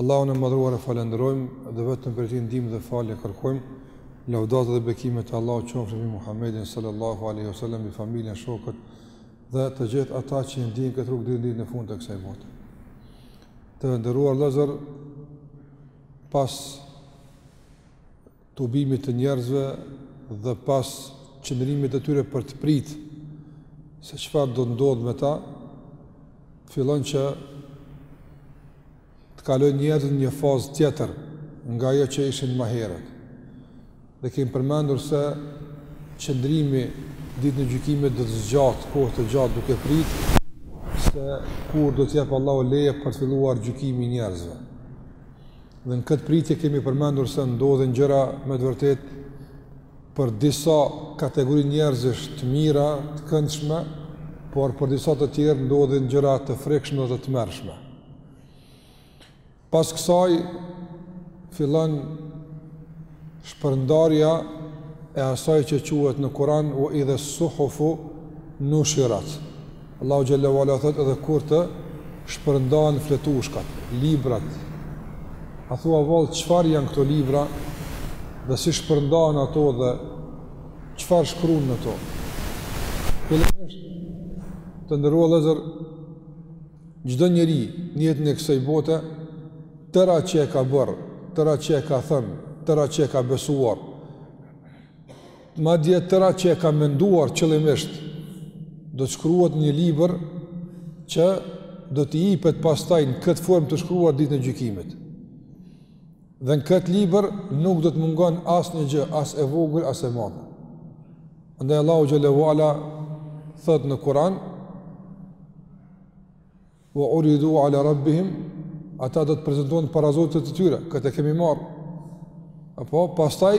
Allahun e Madhëruar e falënderojmë dhe vetëm prej Tij ndihmë dhe falje kërkojmë. Lavdata dhe bekimet e Allahut qofshin mbi Muhammedin sallallahu alaihi wasallam, mbi familjen, shokët dhe të gjithë ata që e ndjekin këtë rrugë deri në ditën e fundit të kësaj bote. Të nderuar vëllezër, pas tubimit të njerëzve dhe pas qëndrimit të tyre për të pritë se çfarë do të ndodhë me ta, fillon që të kalojnë njerëzit në një fazë tjetër nga ajo që ishin ma herët. Dhe kemi përmendur se qëndrimi ditën e gjykimit do të zgjatë, kohë të gjatë duke pritë, se kur do të jep Allahu leje për të filluar gjykimi i njerëzve. Dhe në këtë pritje kemi përmendur se ndodhin gjëra me të vërtetë për disa kategori njerëzish të mira, të këndshme, por për disa të tjerë ndodhin gjëra të frikshme dhe të tmerrshme. Pas kësaj fillon shpërndarja e asaj që quhet në Kur'an ue idhe suhufu nushirat. Allahu xhelle ue ala thotë edhe kur të shpërndahen fletushkat, librat. A thua vallë çfarë janë këto libra dhe si shpërndahen ato dhe çfarë shkruan në to? Fillimisht të nderuar vllezër Çdo njeri në jetën e kësaj bote, tëra që e ka bërë, tëra që e ka thënë, tëra që e ka besuar, madje tëra që e ka menduar qëllimisht, do të shkruhet në një libër që do t'i ipet pastaj në këtë formë të shkruar ditën e gjykimit. Dhe në këtë libër nuk do të mungon asnjë gjë, as e vogël, as e madhe. Andaj Allahu xhelle ue ala thotë në Kur'an, wa uridu ala rabbihim, ata do të prezentohen para Zotit të tyre, këtë e kemi marrë. Apo, pastaj,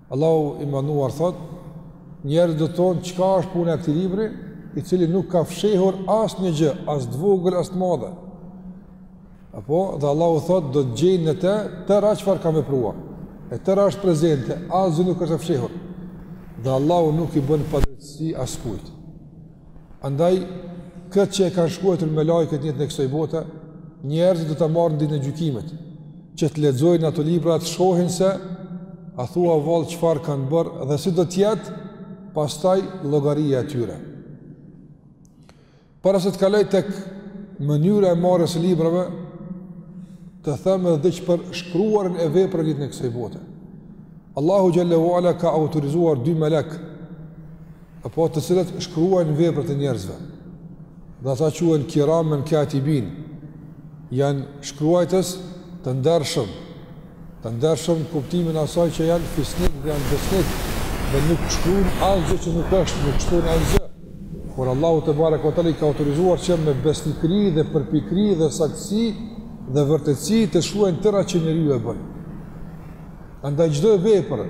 Allahu i Madhëruar thotë, njerëzit do të thonë çka është puna e këtij libri, i cili nuk ka fshehur asnjë gjë, as të vogël as të madhe. Apo dhe Allahu thotë do të gjejnë në të tëra çfarë kanë vepruar. E tëra është prezente, asgjë nuk është e fshehur. Dhe Allahu nuk i bën padrejtësi askujt. Andaj, këtë që e kanë shkruajtur melaiket në jetën e kësaj bote, njerëzit do ta marrin ditën e gjykimit, që të lexojnë ato libra të shohin se a thua vallë çfarë kanë bërë dhe si do të jetë pastaj llogaria e tyre. Para se të kaloj tek mënyra e marrjes së librave, të them edhe diç për shkruarjen e veprave në jetën e kësaj bote. Allahu xhelle ue ala ka autorizuar dy melek apo të cilat shkruajnë veprat e njerëzve, dhe ata quhen kiramen katibin, janë shkruajtës të ndershëm, të ndershëm kuptimin asaj që janë fisnik dhe janë besnik, dhe nuk shkruajnë asgjë që nuk është, nuk shkruajnë asgjë. Por Allahu tebareke ve teala i ka autorizuar që me besnikëri dhe përpikëri dhe saktësi dhe vërtetësi të shkruajnë tërë atë që njeriu e bën. Andaj çdo vepër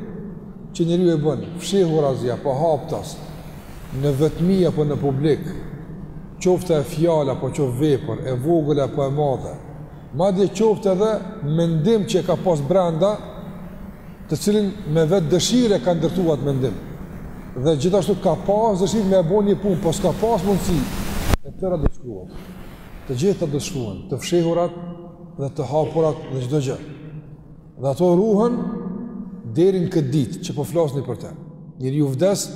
që njeriu e bën, fshehurazi apo haptas, në vetmi apo në publik, qoftë ajo fjalë apo qoftë vepër, e vogël apo e madhe, madje qoftë edhe mendim që e ka pas brenda, të cilin me vetëdëshirë e ka ndërtuar atë mendim. Dhe gjithashtu ka pas dëshirë me bo një punë, po s'ka pas mundësi, e tëra do të shkruhet. Të gjitha do të shkruhen, të fshehurat dhe të hapurat dhe çdo gjë. Dhe ato ruhen deri në këtë ditë që po flasim për të. Njeriu vdes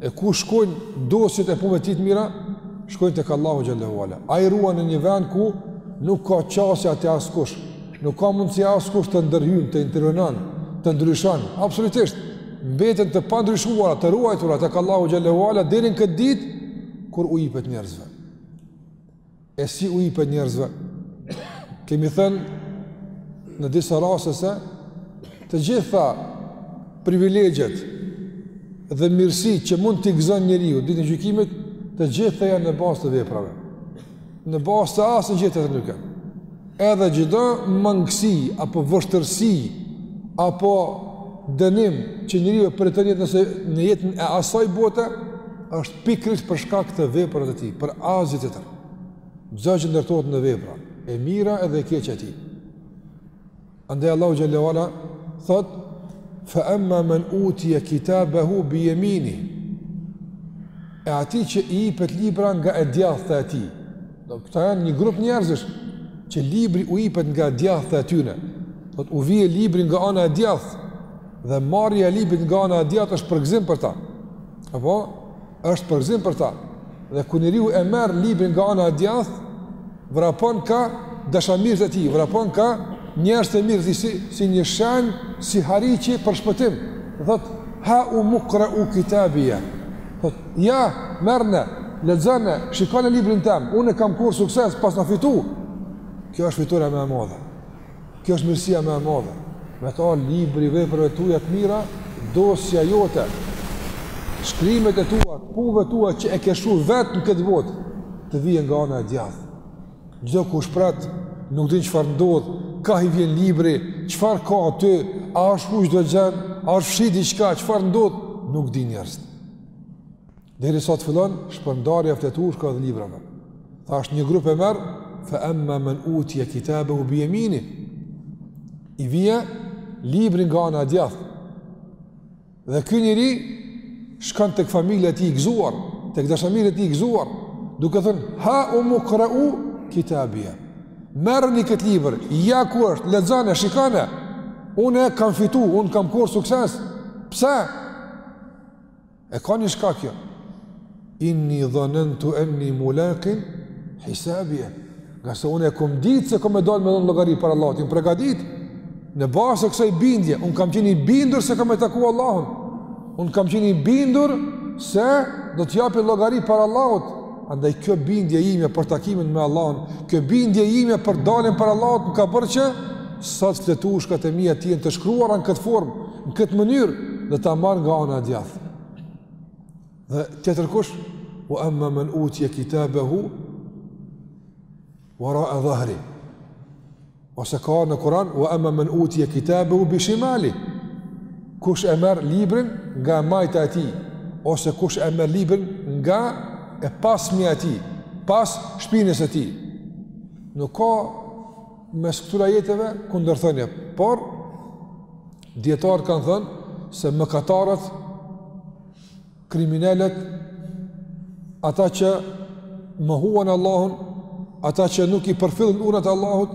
e ku shkojnë dosjet e punëve të tij të mira, shkojnë tek Allahu xhel-le ve ala. Ai i ruan në një vend ku nuk ka qasje aty askush. Nuk ka mundësi askush të ndërhyjë, të intervenon, të ndryshon. Absolutisht mbeten të pandryshuara, të ruajtura tek Allahu xhel-le ve ala deri në këtë ditë kur u ipet njerëzve. e si u ipet njerëzve. Kemi thënë në disa raste se të gjitha privilegjet dhe mirësi që mund t'i gëzon njeriu ditën e gjykimit, të gjitha janë në bazë të veprave. Në bazë të asnjë gjë tjetër nuk janë. Edhe çdo mangësi apo vështirësi apo dënim që njeriu e përjeton në jetën e asaj bote është pikërisht për shkak të veprave të tij, për asgjë tjetër. Çdo gjë ndërtohet në vepra, e mira edhe e keqja e tij. Andaj Allahu xhel-le ve ala thotë fa amma man utiya kitabahu bi yamini. E atij që i ipet libra nga e djathta e tij. Do këta janë një grup njerëzish që libri u ipet nga e djathta e tyre. Thotë u vjen libri nga ana e djathtë dhe marrja e librit nga ana e djathtë është përgëzim për ta. Apo është përgëzim për ta. Dhe kur njeriu e merr librin nga ana e djathtë, Vrapon ka dashamirët e tij, vrapon ka njerëzit e mirë si si një shenjë si sihariqi për shpëtim. Thotë haumu-kreu kitabije. Thotë ja merrne, lexone, shikone librin tem. Unë kam korr sukses, paskna fitu. Kjo është fitorja më e madhe. Kjo është mirësia më e madhe. Me t'ardh libri i veprave tuaja të mira, dosja jote, shkrimet e tua, të punëve tua që e ke shkru vetë në këtë botë, të vijë nga ana e djathtë. Çdokush pret nuk din çfarë ndodh, ka i vjen libri, çfarë ka aty, a është kuq do gjen, a është fshi diçka, çfarë ndodh, nuk din njerëzit. Derisa të fillon shpërndarja e fletushkave dhe librave. Tha është një grup e merr, fa amma man utiya kitabahu bi yamini. I vjen libri nga ana e djathtë. Dhe ky njeri shkon tek familja e tij i gëzuar, tek dashamirët e tij gëzuar, duke thënë ha umqra'u kitabia. Merrni këtë libër, ja ku është, lexojeni, shikojeni. Unë e kam fitu, unë kam korr sukses. Pse? E ka një shkak kjo. Inni dhanantu enni mulakin hisabije. Ngase unë e kom ditë se kom me dalë me dhënë llogari para Allahut, jom pregatit. Në bazë të kësaj bindje, unë kam qenë i bindur se kom me taku Allahun. Unë kam qenë i bindur se do të japi llogari para Allahut. Andaj kjo bindje ime për takimin me Allahun, kjo bindje ime për daljen para Allahut, më ka bërë që sot fletushkat e mia të jenë të shkruara në këtë formë, Në këtë mënyrë dhe ta marr nga ana e djathtë. Dhe tjetërkush, o emma men utje kitabehu verae dhahri. Ose ka në Kuran, o emma men utje kitabehu bishimali. Kush e merr librin nga e majta e tij, ose kush e merr librin nga e pasmja e tij, pas shpinës së tij. Nuk ka Mes këtyre ajeteve kundërthënie, por dijetarët kanë thënë se mëkatarët kriminelët ata që mohuan Allahun, ata që nuk i përfillën urdhrat e Allahut,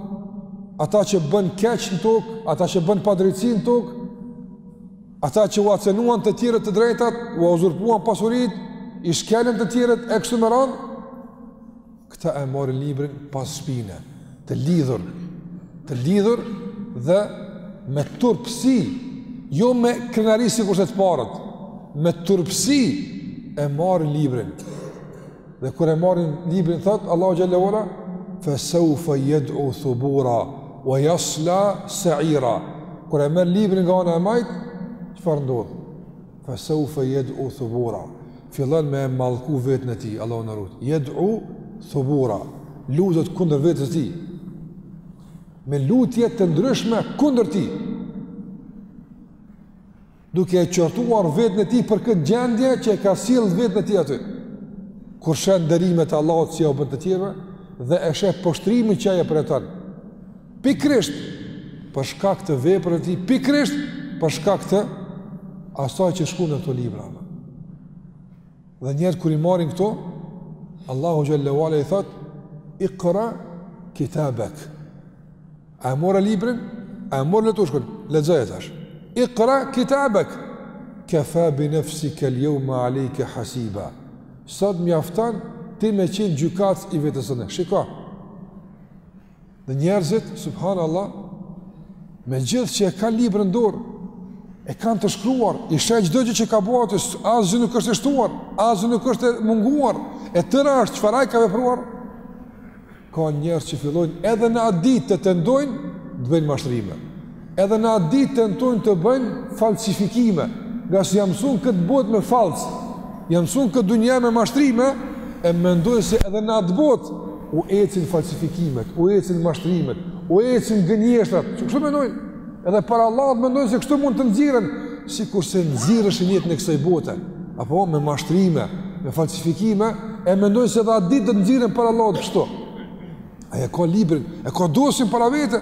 ata që bënë keq në tokë, ata që bënë padrejtësi në tokë, ata që ua cenuan të tjerëve të drejtat, ua uzurpuan pasuritë, i shkelën të tjerët e kështu me radhë, Këta e marrin librin pas shpine, të lidhur, të lidhur dhe me turpsi, jo me krenari sikurse të parët, me turpsi e marrin librin. Dhe kur e marrin librin, thotë, Allahu Xhele ve Ala, fesaufe jed'u thubura, ue jasla seira. Kur e merr librin nga ana e majtë, çfarë ndodh? Fesaufe yed'u thubura. Fillon me e mallku veten e tij, Allahu na rujt. Yed'u thubura. Lutet kundër vetes tij. Me lutje të ndryshme kundër tij. Duke e qortuar veten e tij për këtë gjendje që e ka sjellë veten e tij aty. Kur sheh nderimet e Allahut si ua bën të tjerëve dhe e sheh poshtrimin që ai e përjeton. pikërisht për shkak të veprës së tij, pikërisht për shkak të asaj që shkrun në këto libra. Dhe njerëzit kur i marrin këto, Allahu xhelle ve ala i thotë, ikra kitabek. A e more librin, a e more fletushkën, lexoje tash. Ikra kitabek, kefa bi nefsikel jeume alejke hasiba. Sot mjafton ti me qenë gjykatës i vetes tënde. Shiko, Dhe njerëzit, subhanallah, me gjithë që e kanë librin n'dorë, e kanë të shkruar, e sheh çdo gjë që ka bo të shkruar, asgjë nuk është e shtuar, asgjë nuk është e munguar, e tëra është çfarë ai ka vepruar, ka njerëz që fillojnë edhe në atë ditë të tentojnë, të bëjnë mashtrime. Edhe në atë ditë tentojnë të bëjnë falsifikime, ngase janë mësuar n'këtë botë me fallc, janë mësuar n'këtë dunja me mashtrime, e mendojnë se edhe në atë botë u ecin falsifikimet, u ecin mashtrimet, u ecin gënjeshtrat. Kështu mendojnë? Edhe para Allahut mendojnë se kështu mund të nxirren sikurse nxirreshin n'jetën e kësaj bote, apo me mashtrime, me falsifikime, e mendojnë se edhe atë ditë do të nxirren para Allahut kështu. Ai e ka librin, e ka dosjen para vete.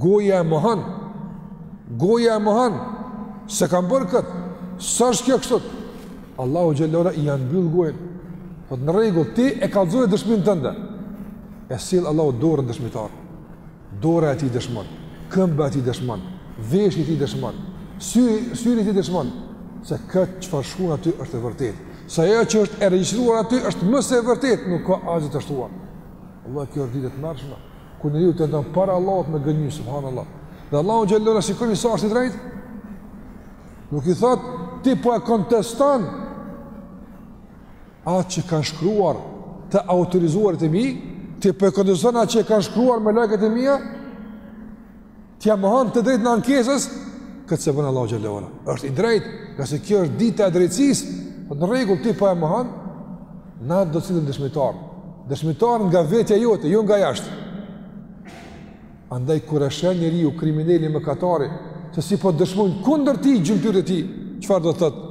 Goja e mohon. Goja e mohon. S'e kam bërë këtë. S'është kjo kështu? Allahu xhelle ve ala ia mbyll gojën. Po në rregull ti e kallzove dëshminë tënde. E sjell Allahu dorën dëshmitar. Dora e tij dëshmon. Këmba e tij dëshmon. Veshi i tij dëshmon. Syri i tij dëshmon se kjo çfarë shkrun aty është e vërtetë. Se ajo që është e regjistruar aty është më se e vërtetë, nuk ka asgjë të shtuar. Allah kjo është ditë e tmerrshme. Kur njeriu tenton para Allahut me gënjy subhanallah. Dhe Allahu xhelle ve ala shikoni sa është i drejtë. Nuk i thotë ti po e konteston atë që kanë shkruar të autorizuarit e mi, ti po e konteston atë që kanë shkruar melaiket e mia. T'ia mohon të drejtën e ankesës, këtë s'e bën Allahu xhelle ve ala. është i drejtë, ngase kjo është dita e drejtësisë, po në rregull ti po e mohon, na do të sjellim dëshmitar. Dëshmitar nga vetja jote, jo nga jashtë. Andaj kur e sheh njeriu krimineli mëkatari, se si po dëshmojnë kundër tij gjymtyrët e tij, çfarë do të thotë?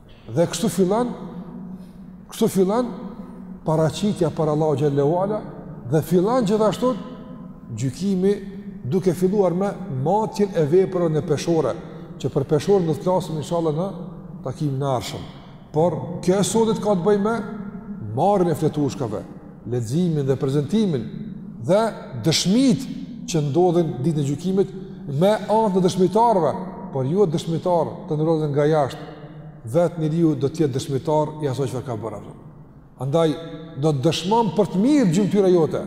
Dhe kështu fillon, kështu fillon paraqitja para Allahut xhelle ve ala dhe fillon gjithashtu gjykimi duke filluar me matjen e veprave në peshore, që për peshoren do të flasim inshallah në takimin e ardhshëm. Por kjo e sotit ka të bëjë me marrjen e fletushkave, leximin dhe prezantimin dhe dëshmitë që ndodhin ditën e gjykimit me anë të dëshmitarëve, por jo dëshmitarë të ndodhen nga jashtë, vetë njeriu do të jetë dëshmitar i asaj çfarë ka bërë atë. Andaj do të dëshmon për të mirë gjymtyra jote.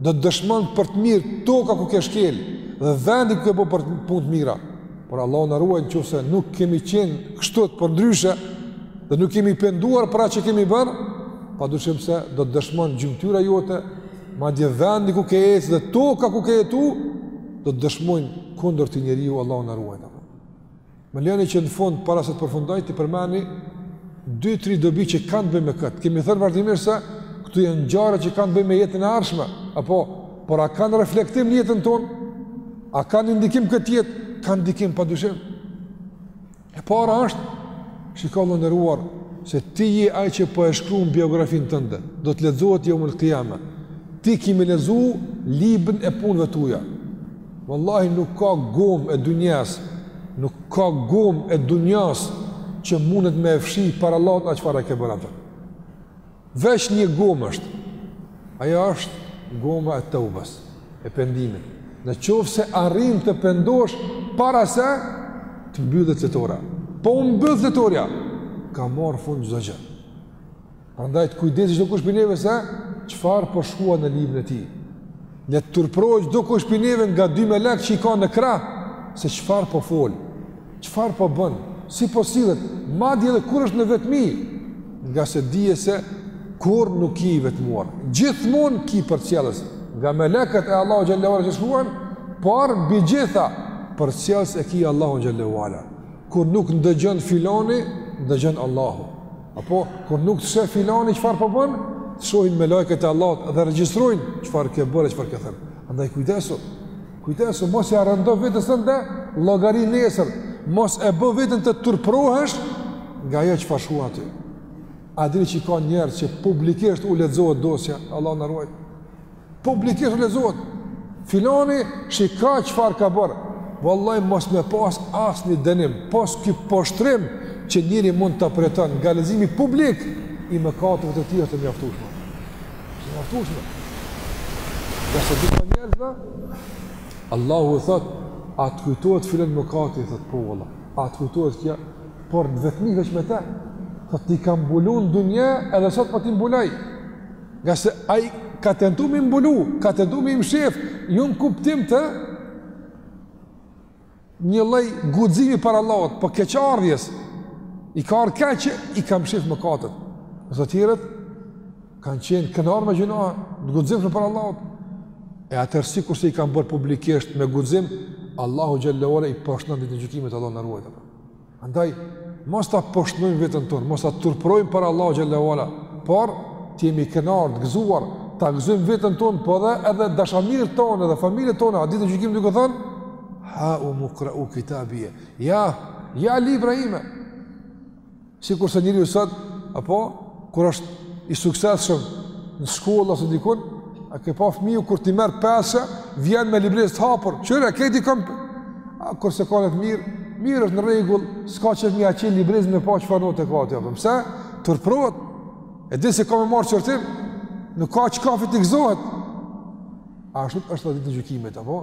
Do të dëshmon për të mirë toka ku ke shkel dhe vendi ku ke bërë për punë të mira. Por Allahu na ruajt në qoftë se nuk kemi qenë kështu por ndryshe dhe nuk kemi penduar për atë që kemi bërë, padyshim se do të dëshmon gjymtyra jote, madje vendi ku ke ecë dhe toka ku ke jetu do të dëshmojnë kundër te njeriu Allahu na ruaj. Më leni që në fund para se të përfundoj t'i përmendi dy tri dobi që kanë të bëjnë me këtë. Kemi thënë vazhdimisht se këtu janë ngjarje që kanë të bëjnë me jetën e ardhshme, apo Por a kanë reflektim në jetën tonë? A kanë ndikim n'këtë jetë? Kanë ndikim pa dyshim. E para është, shiko vëlla i nderuar, se ti je ai që po e shkrun biografinë tënde, do të lexohet jeumul kijame. Ti ki me lexu librin e punëve tuja. Vallahi nuk ka gomë e dunjas, nuk ka gomë e dunjas që mundet me e fshi para Allahut çfarë ke bërë atë. Veç një gomë është, ajo është goma e teubes, e pendimit. Në qoftë se arrin të pendohesh, para se të mbyllet fletorja. Po u mbyll fletorja, ka marrë fund çdo gjë. Prandaj të kujdeset çdokush prej neve se çfarë po shkruan në librin e tij. Le të turpërohet çdokush prej neve nga dy melekë që i ka në krah, se çfarë po fol. Çfarë po bën? Si po sillet? Madje edhe kur është në vetmi, ngase dije se kurrë nuk je i vetmuar. Gjithmonë ki përcjellës, nga melekët e Allahut xhel-le ue ala që shkruan, por mbi gjitha përcjellës e ki Allahun xhel-le ue ala. Kur nuk ndëgjon filoni, ndëgjon Allahu. Apo, kur nuk të sheh filoni, çfarë po bën? Të shohin melekët e Allahut dhe regjistrojnë çfarë ke bërë e çfarë ke thënë. Andaj kujdesu, Kujdesu, mos ia rëndo vetes tënde llogarinë nesër, mos e bë veten të turpërohesh nga ajo çfarë shkruan aty. A dini që ka njerëz që publikisht u lexohet dosja, Allahu na ruajt. Publikisht u lexohet. Filoni shika çfarë ka bërë, vallahi mos me pas asnjë dënim, pos ky poshtërim që njeriu mund ta përjeton nga leximi publik i mëkateve të tij është e mjaftueshme. E mjaftueshme. Edhe pse disa njerëzve, Allahu i thot, a të kujtohet filan mëkati, thot, po Allah, a të kujtohet kjo, por në vetmi veç me te, thot, t'i kam mbulu në dunje, edhe sot po t'i mbuloj, ngase ai ka tentu me i mbulu, ka tentu me i mshef, jo në kuptim të, Një lloj guximi para Allahut, po keqardhje. I ka ardhur keq që i kanë mshef mëkatet. Dhe të tjerët kanë qenë kënaqur me gjynahe, të guximshëm para Allahut. E atëherë sikurse i kanë bërë publikisht me guxim, Allahu xhele ve ala i poshtëron ditën e gjykimit, Allahu na ruajtë. Andaj, mos ta poshtënojmë veten tonë, mos ta turpërojmë para Allahut xhele ve ala, por të jemi krenarë, të gëzuar, ta gëzojmë veten tonë, po dhe edhe dashamirët tanë, edhe familjet tona ditën e gjykimit duke thënë, haumukrau kitabije, ja, ja libri im, sikurse njeriu sot, apo, kur është i suksesshëm në shkollë ose dikun, A ke pa fëmijën kur t'i merr pesat, vjen me librezë të hapur, kqyre këtu i kam, a kur s'e ka notën mirë, mirë është në rregull, s'ka qejf me ia qel librezën me pa çfarë notë e ka atje, pse turpërohet, e di se ka me marrë qortim, nuk ka çka t'i gëzohet, ashtu është ditën e gjykimit, apo?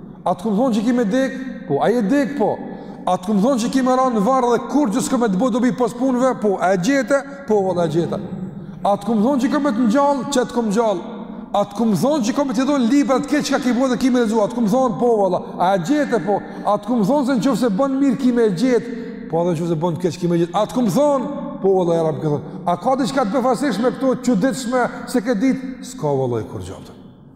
A të kom thonë që ki me dek? Po, a je dek, po. A të kom thonë që ki me ra në varr dhe kurgjo s'ka me të bëjë dobi pos punëve? Po, a e gjete? Po, valla, e gjeta. A të kom thonë që kom me të ngjallë? Qe të kom ngjallë. A të kom thonë që kom me ta dhonë librin tek çka ki bo dhe ki me lexu? A të kom thonë? Po, valla, a e gjete? Po, a të kom thonë se në qoftë se bën mirë ki me gjetë? Po, dhe në qoftë se bën keq ki me gjetë? A të kom thonë? Po, valla, ja Rab ke thonë. A ka diçka të befasishme këtu, që s'e dishe në këtë ditë? S'ka, vallahi, kurgjo.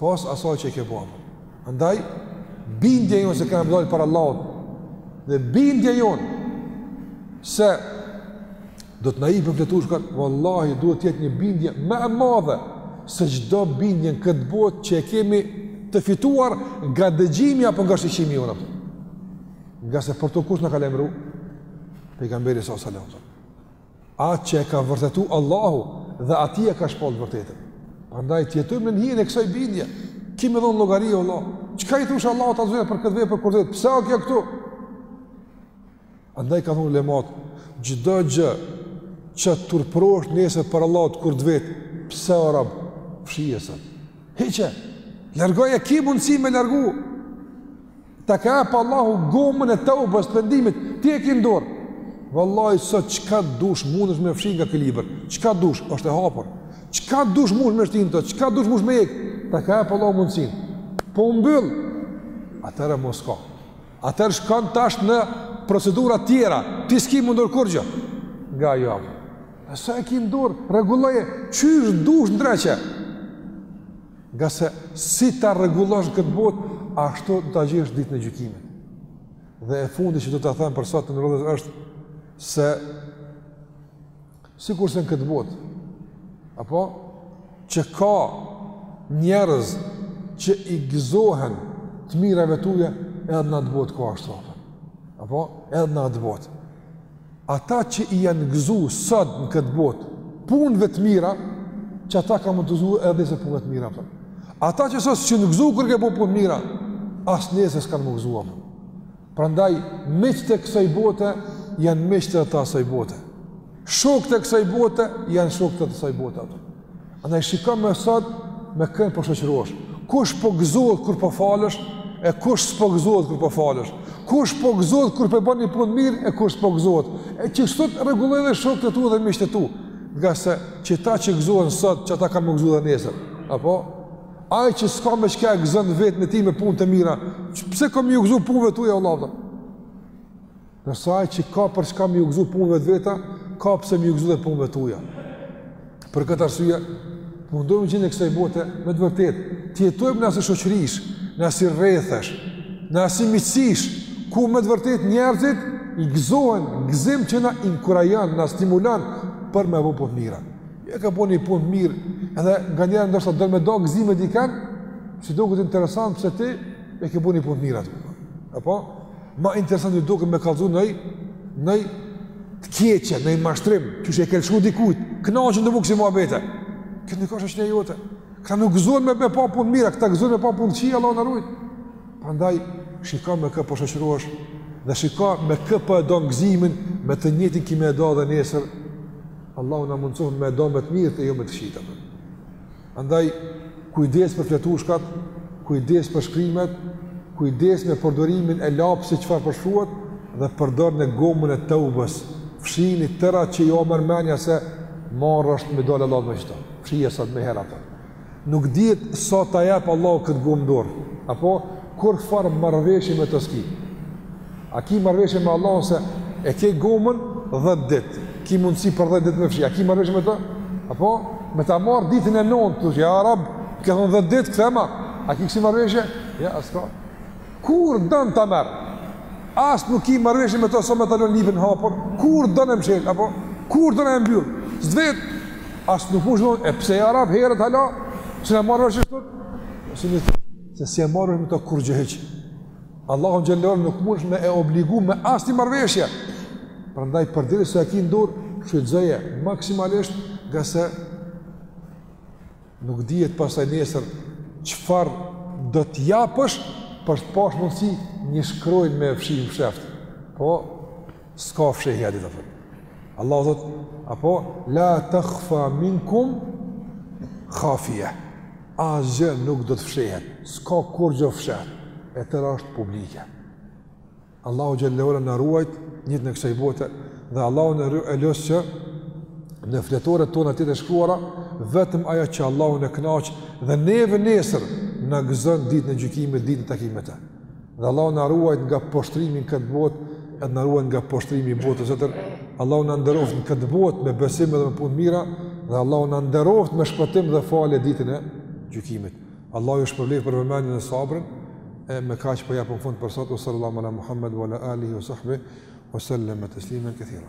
Pas asaj që e ke bërë. Andaj, bindja jonë se kena më dalë për Allahot, dhe bindja jonë se do të na jepen fletushkat, vallahi, duhet të jetë një bindje më e madhe, se çdo bindje në këtë botë që e kemi të fituar nga dëgjimi apo nga shikimi jonë. Ngase për të kush na ka lajmëru, pejgamberi s.a.s. ai që e ka vërtetu Allahu dhe atij ia ka shpall të vërtetën. Andaj të jetojmë nën hijen e kësaj bindje, ki me dhonë llogari, valla, çka i thush Allahut azze ve xhel për këtë vepër kur të vet, pse a kjo këtu? Andaj kanë thonë ulematë, çdo gjë që turpërohesh nesër para Allahut kur të vet, pse o rob, fshije sot. Hiqe, largoje ki mundësi me largu, Ta ka jep Allahu gomën e teubes, pëndimit, ti e ki n'dorë. Vallahi, sot çka dush mundesh me fshi nga ky libër, çka dush është e hapur, çka dush mundesh me shti në to, çka dush mundesh me hjek, ta ka jep Allahu mundësinë. Po u mbyll, atëherë më s'ka. Atëherë shkon tash në procedura tjera, ti s'ki n'dorë kurgjo. Nga jo apë. E sa e ki n'dorë, rregulloje, qysh dush ndreqe. Ngase si ta rregullosh këtë botë, ashtu do ta gjesh ditën e gjykimit. Dhe e fundi që do ta them për sot të nderuar është se sikurse në këtë botë apo që ka njerëz që i gëzohen të mirave tuja edhe në atë botë ka ashtu apo edhe në atë botë ata që i janë gëzu sot në këtë botë, punëve të mira, qata kanë me t'u gëzu edhe nesër punëve të mira. Apo. Ata që sot s't'janë gëzu kur ke bo punë t'mira, as nesër s'kanë me u gëzu. Apo. Prandaj, miqtë e kësaj bote, janë miqtë e asaj bote. Shokët e kësaj bote, janë shokët e asaj bote. Apo. Andaj shikon me sot me kën po shoqërohesh. Kush po gëzohet kur po falësh e kush s'po gëzohet kur po falësh. Kush po gëzohet kur po bën një punë t'mirë e kush s'po gëzohet. E që sot rregulloji dhe shokët e tu dhe miqtë e tu. Ngase qata që gëzohen sot, qata kanë me u gëzu dhe nesër. Apo? Ai që s'ka me çka gëzon vetën e tij me punë të mira, pse ka me iu gëzu punëve tuja, o vëlla? Ndërsa ai që ka për çka me iu gëzu punëve të veta, ka pse me iu gëzu dhe punëve tuja. Për këtë arsye, mundohemi n'jetë të kësaj bote, me të vërtet, të jetojmë në asi shoqërish, në asi rrethesh, në asi miqësish, ku me të vërtet njerëzit i gëzohen, gëzim që na inkurajon, na stimulon për me bo punë të mira. Ja, ke bo një punë t'mirë, edhe nganjëherë ndoshta don me da gëzimin me dikën, s'i duket interesant pëse ti e ke bo një punë të mirë. Apo? Ma interesant ju duket me kallzu noj, noj të keqe, noj mashtrim, qysh e ke lëshu dikujt, kënaqen tu bo kësi muhabete. Kjo nuk është shoqni jote. Këta nuk gëzohen me bo punë t'mira, këta gëzohen me bo punë t'kqia, Allahu na rujt. Andaj, shiko me kë po shoqërohesh, po dhe shiko me kë po e dan gëzimin, me të njëjtin ki me e da dhe nesër, Allahu na mundësoftë me e da me të mirët e jo me të këqijtë. Andaj, kujdes për fletushkat, kujdes për shkrimet, kujdes me përdorimin e lapsit e çfarë po shkruhet, dhe përdorne gomën e teubes, fshini tëra që ja merr menja se marre është me dalë te Allahu me qëto, fshije sot me herët ato. Nuk dihet sa ta jep Allahu këtë gomë n'dorë, apo kurrfarë marrëveshje me të s'ki. A ki marrëveshje me Allahun se e ke gomën 10 ditë, ki mundësi për 10 ditë me fshi, a ki marrëveshje me të? Apo, me ta marrë ditën e nëntë, t'i thush, ja Rabb, ke thonë 10 ditë, kthema, a ki kësi marrëveshje? Jo, s'ka. Kur don ta merr. As nuk ki marrëveshje me të sa me ta lënë librin hapur, kur don e mshel, apo, kur don e mbyll, s'të vet, as nuk mund shëllon, e pse ja Rabb herët hala, që në marrëveshje së të? S'ki marrëveshje me të kurrgjë hiç? Allahu xhallahu nuk mundesh me e obligu me asnjë marrëveshje. Prandaj përderisa e ke ndor, shfrytëzoje maksimalisht, ngase nuk dihet pastaj nesër çfarë do të japësh por t'e pash mundësi me shkru me fshi me fsheh. Po, S'ka fshehje atë ditë. Allahu thotë, apo, la takhfa minkum khafije. Asgjë nuk do të fshehet, s'ka kurrgjë fsheht, e tëra është publike. Allahu xhelle ala na ruajt, n'jetën e kësaj bote, dhe Allahu na ruajt, e lus që në fletoret tona të jetë e shkruar, vetëm ajo që Allahun e kënaq, dhe neve nesër na gëzon ditën e gjykimit, ditën e takimit me të. Dhe Allahu na ruajt nga poshtrimi në këtë botë, edhe na ruajt nga poshtrimi i botës tjetër. Allahu na nderoft në këtë botë me besim dhe me punë t'mira, dhe Allahu na nderoft me shpëtim dhe falje ditën e gjykimit. Allahu ju shpërbleft për vëmendjen e sabrin. E me kaq po japun fund për sot, wa sallallahu ala Muhammed wa ala alihi wa sahbihi wa sallam tasliman kathira.